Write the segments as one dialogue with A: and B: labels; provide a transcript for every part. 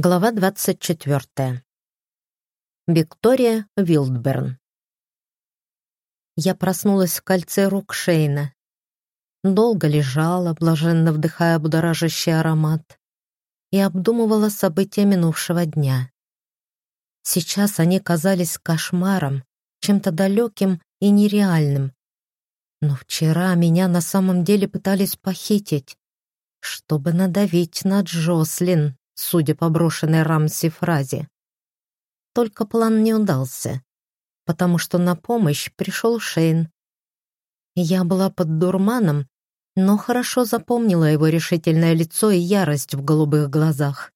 A: Глава 24. Виктория Вилдберн. Я проснулась в кольце рук Шейна. Долго лежала, блаженно вдыхая будоражащий аромат, и обдумывала события минувшего дня. Сейчас они казались кошмаром, чем-то далеким и нереальным. Но вчера меня на самом деле пытались похитить, чтобы надавить на Джослин судя по брошенной Рамси фразе. Только план не удался, потому что на помощь пришел Шейн. Я была под дурманом, но хорошо запомнила его решительное лицо и ярость в голубых глазах.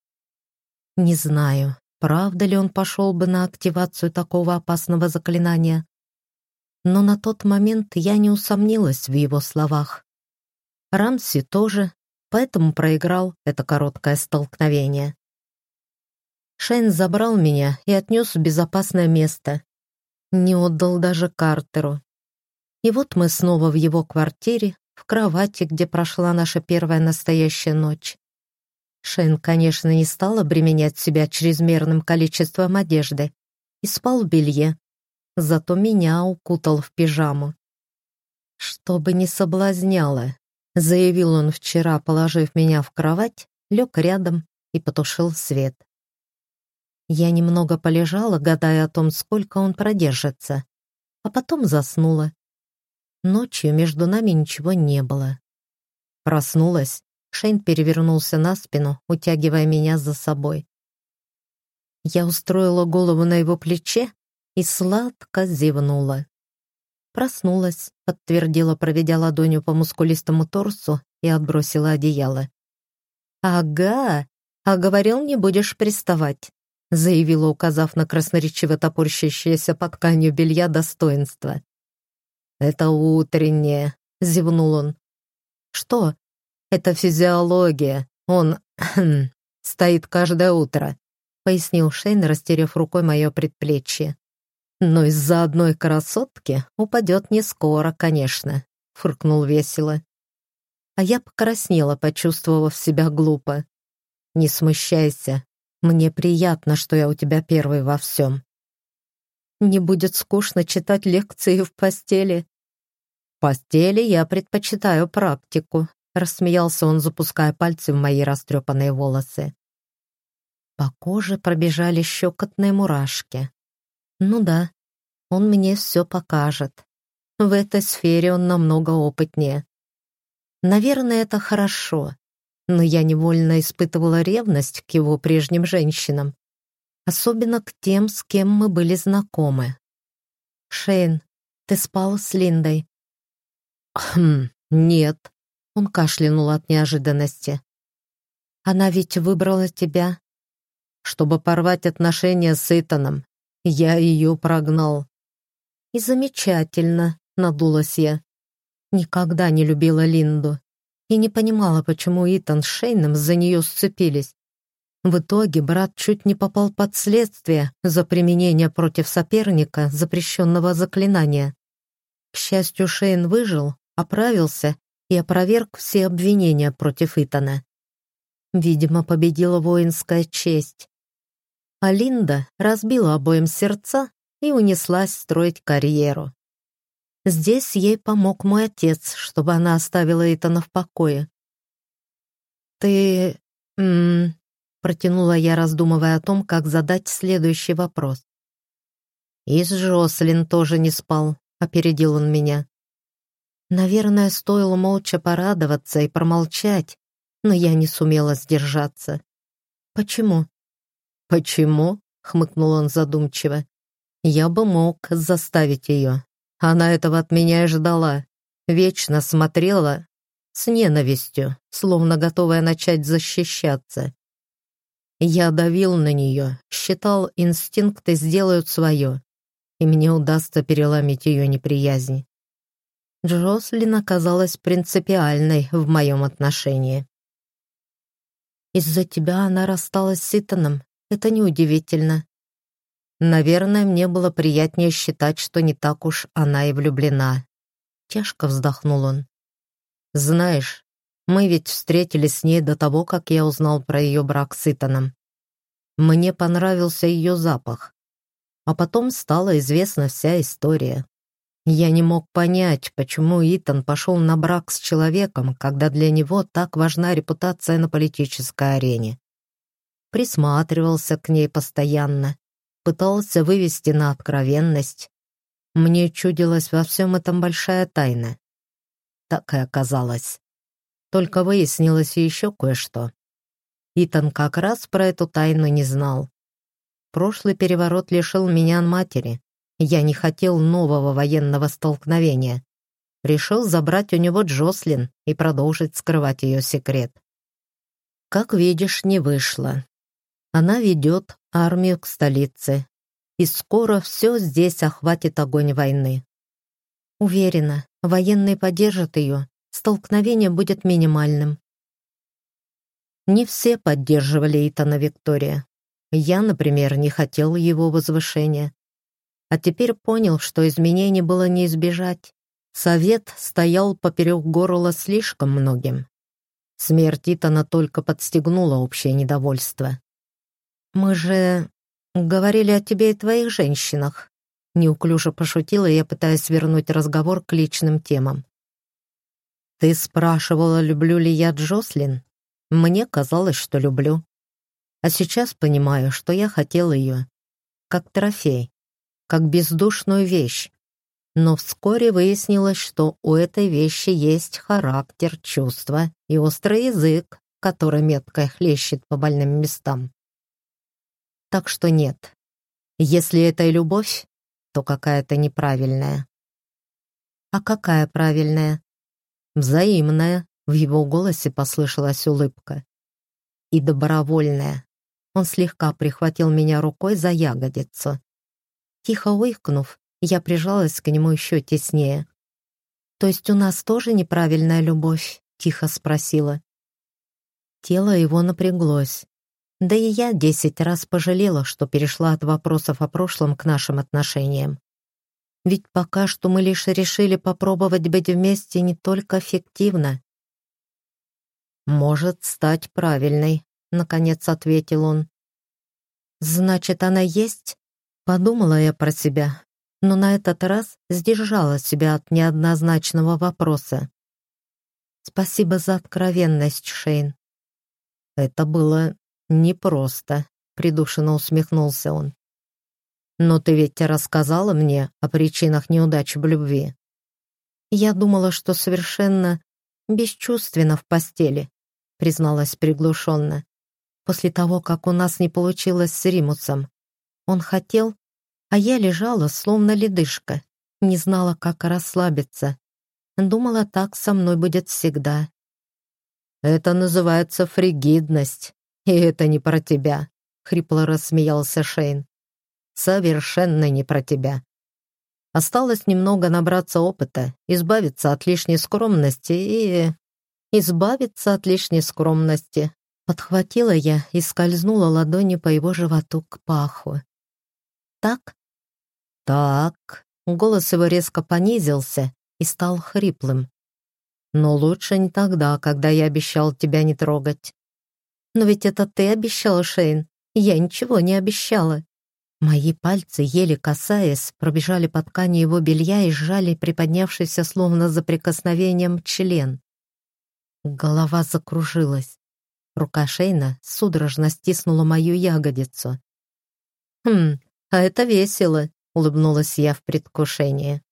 A: Не знаю, правда ли он пошел бы на активацию такого опасного заклинания, но на тот момент я не усомнилась в его словах. Рамси тоже, поэтому проиграл это короткое столкновение. Шейн забрал меня и отнес в безопасное место. Не отдал даже Картеру. И вот мы снова в его квартире, в кровати, где прошла наша первая настоящая ночь. Шейн, конечно, не стал обременять себя чрезмерным количеством одежды и спал в белье, зато меня укутал в пижаму. Чтобы не соблазняло, заявил он вчера, положив меня в кровать, лег рядом и потушил свет. Я немного полежала, гадая о том, сколько он продержится, а потом заснула. Ночью между нами ничего не было. Проснулась, Шейн перевернулся на спину, утягивая меня за собой. Я устроила голову на его плече и сладко зевнула. Проснулась, подтвердила, проведя ладонью по мускулистому торсу и отбросила одеяло. «Ага, а говорил, не будешь приставать», заявила, указав на красноречиво топорщащееся под тканью белья достоинство. «Это утреннее», — зевнул он. «Что?» «Это физиология. Он стоит каждое утро», — пояснил Шейн, растеряв рукой мое предплечье. Но из-за одной красотки упадет не скоро, конечно, фыркнул весело. А я покраснела, почувствовав себя глупо. Не смущайся, мне приятно, что я у тебя первый во всем. Не будет скучно читать лекции в постели. В постели я предпочитаю практику, рассмеялся он, запуская пальцы в мои растрепанные волосы. По коже пробежали щекотные мурашки. Ну да, он мне все покажет. В этой сфере он намного опытнее. Наверное, это хорошо, но я невольно испытывала ревность к его прежним женщинам, особенно к тем, с кем мы были знакомы. «Шейн, ты спал с Линдой?» «Хм, нет», — он кашлянул от неожиданности. «Она ведь выбрала тебя?» «Чтобы порвать отношения с Итаном. Я ее прогнал. И замечательно, надулась я. Никогда не любила Линду и не понимала, почему Итан с Шейном за нее сцепились. В итоге брат чуть не попал под следствие за применение против соперника запрещенного заклинания. К счастью, Шейн выжил, оправился и опроверг все обвинения против Итана. Видимо, победила воинская честь а Линда разбила обоим сердца и унеслась строить карьеру. Здесь ей помог мой отец, чтобы она оставила Итана в покое. «Ты...» протянула я, раздумывая о том, как задать следующий вопрос. «И с Жослин тоже не спал», — опередил он меня. Наверное, стоило молча порадоваться и промолчать, но я не сумела сдержаться. «Почему?» «Почему?» — хмыкнул он задумчиво. «Я бы мог заставить ее. Она этого от меня и ждала. Вечно смотрела с ненавистью, словно готовая начать защищаться. Я давил на нее, считал, инстинкты сделают свое, и мне удастся переломить ее неприязнь. Джослин оказалась принципиальной в моем отношении. «Из-за тебя она рассталась с Итаном», это неудивительно. Наверное, мне было приятнее считать, что не так уж она и влюблена. Тяжко вздохнул он. Знаешь, мы ведь встретились с ней до того, как я узнал про ее брак с Итаном. Мне понравился ее запах. А потом стала известна вся история. Я не мог понять, почему Итан пошел на брак с человеком, когда для него так важна репутация на политической арене. Присматривался к ней постоянно, пытался вывести на откровенность. Мне чудилась во всем этом большая тайна. Так и оказалось. Только выяснилось еще кое-что. Итан как раз про эту тайну не знал. Прошлый переворот лишил меня матери, я не хотел нового военного столкновения. Решил забрать у него Джослин и продолжить скрывать ее секрет. Как видишь, не вышло. Она ведет армию к столице, и скоро все здесь охватит огонь войны. Уверена, военные поддержат ее, столкновение будет минимальным. Не все поддерживали Итана Виктория. Я, например, не хотел его возвышения а теперь понял, что изменений было не избежать. Совет стоял поперек горла слишком многим. Смерть Итана только подстегнула общее недовольство. «Мы же говорили о тебе и твоих женщинах», неуклюже пошутила я, пытаясь вернуть разговор к личным темам. «Ты спрашивала, люблю ли я Джослин? Мне казалось, что люблю. А сейчас понимаю, что я хотел ее. Как трофей как бездушную вещь. Но вскоре выяснилось, что у этой вещи есть характер, чувства и острый язык, который метко хлещет по больным местам. Так что нет. Если это и любовь, то какая-то неправильная. А какая правильная? Взаимная, в его голосе послышалась улыбка. И добровольная. Он слегка прихватил меня рукой за ягодицу. Тихо ойкнув, я прижалась к нему еще теснее. «То есть у нас тоже неправильная любовь?» — тихо спросила. Тело его напряглось. Да и я десять раз пожалела, что перешла от вопросов о прошлом к нашим отношениям. Ведь пока что мы лишь решили попробовать быть вместе не только фиктивно. «Может стать правильной», — наконец ответил он. «Значит, она есть?» Подумала я про себя, но на этот раз сдержала себя от неоднозначного вопроса. Спасибо за откровенность, Шейн. Это было непросто, придушенно усмехнулся он. Но ты ведь рассказала мне о причинах неудач в любви. Я думала, что совершенно бесчувственно в постели, призналась приглушенно. После того, как у нас не получилось с Римусом. Он хотел, а я лежала, словно ледышка, не знала, как расслабиться. Думала, так со мной будет всегда. «Это называется фригидность, и это не про тебя», — хрипло рассмеялся Шейн. «Совершенно не про тебя. Осталось немного набраться опыта, избавиться от лишней скромности и... избавиться от лишней скромности». Подхватила я и скользнула ладонью по его животу к паху так?» «Так». Голос его резко понизился и стал хриплым. «Но лучше не тогда, когда я обещал тебя не трогать». «Но ведь это ты обещал, Шейн. Я ничего не обещала». Мои пальцы, еле касаясь, пробежали по ткани его белья и сжали приподнявшийся словно за прикосновением член. Голова закружилась. Рука Шейна судорожно стиснула мою ягодицу. «Хм, «А это весело», — улыбнулась я в предвкушении.